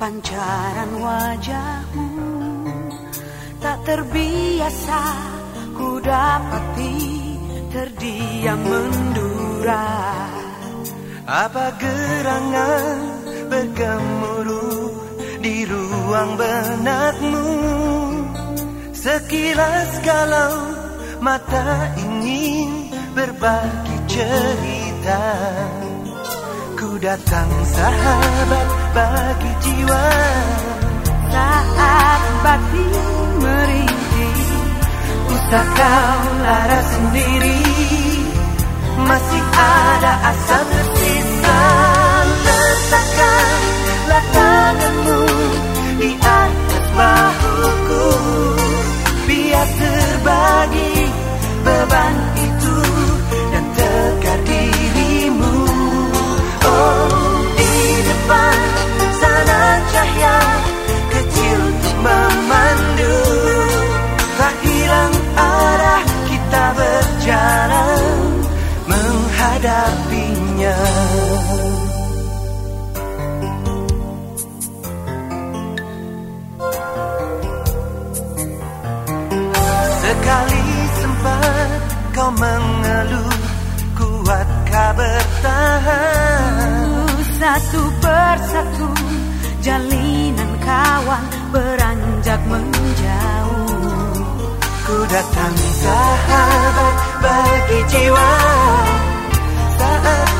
Pancaran wajahmu. Tak terbiasa ku dapati terdiam mendura. Apa gerangan bergemuruh di ruang benakmu? Sekilas kalau mata ingin berbagi cerita datang sahabat bagi jiwa. Saat batin merintih Usah kau lara sendiri. Masih ada asa Sekali sempat kau mengeluh Kuatkah bertahan. Satu persatu jalinan kawan beranjak menjauh. Ku datang sahabat bagi jiwa Saat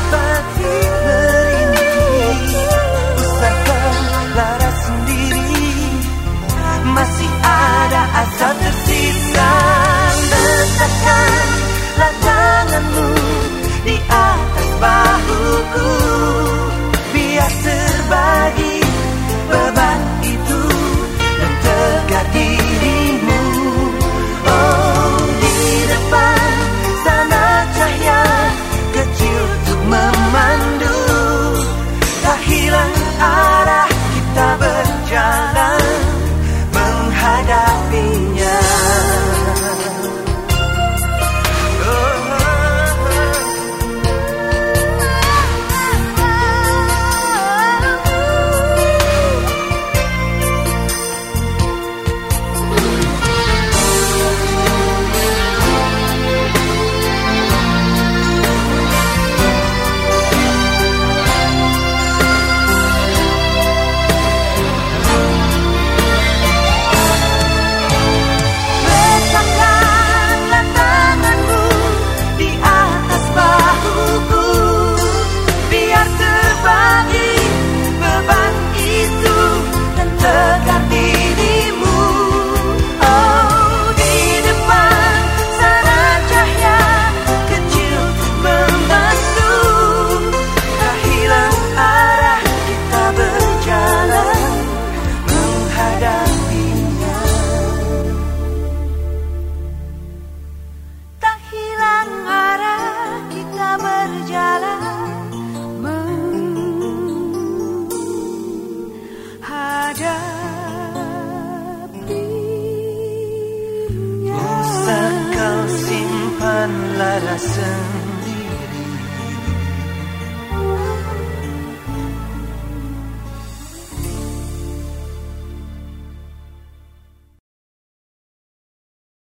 ağlarasın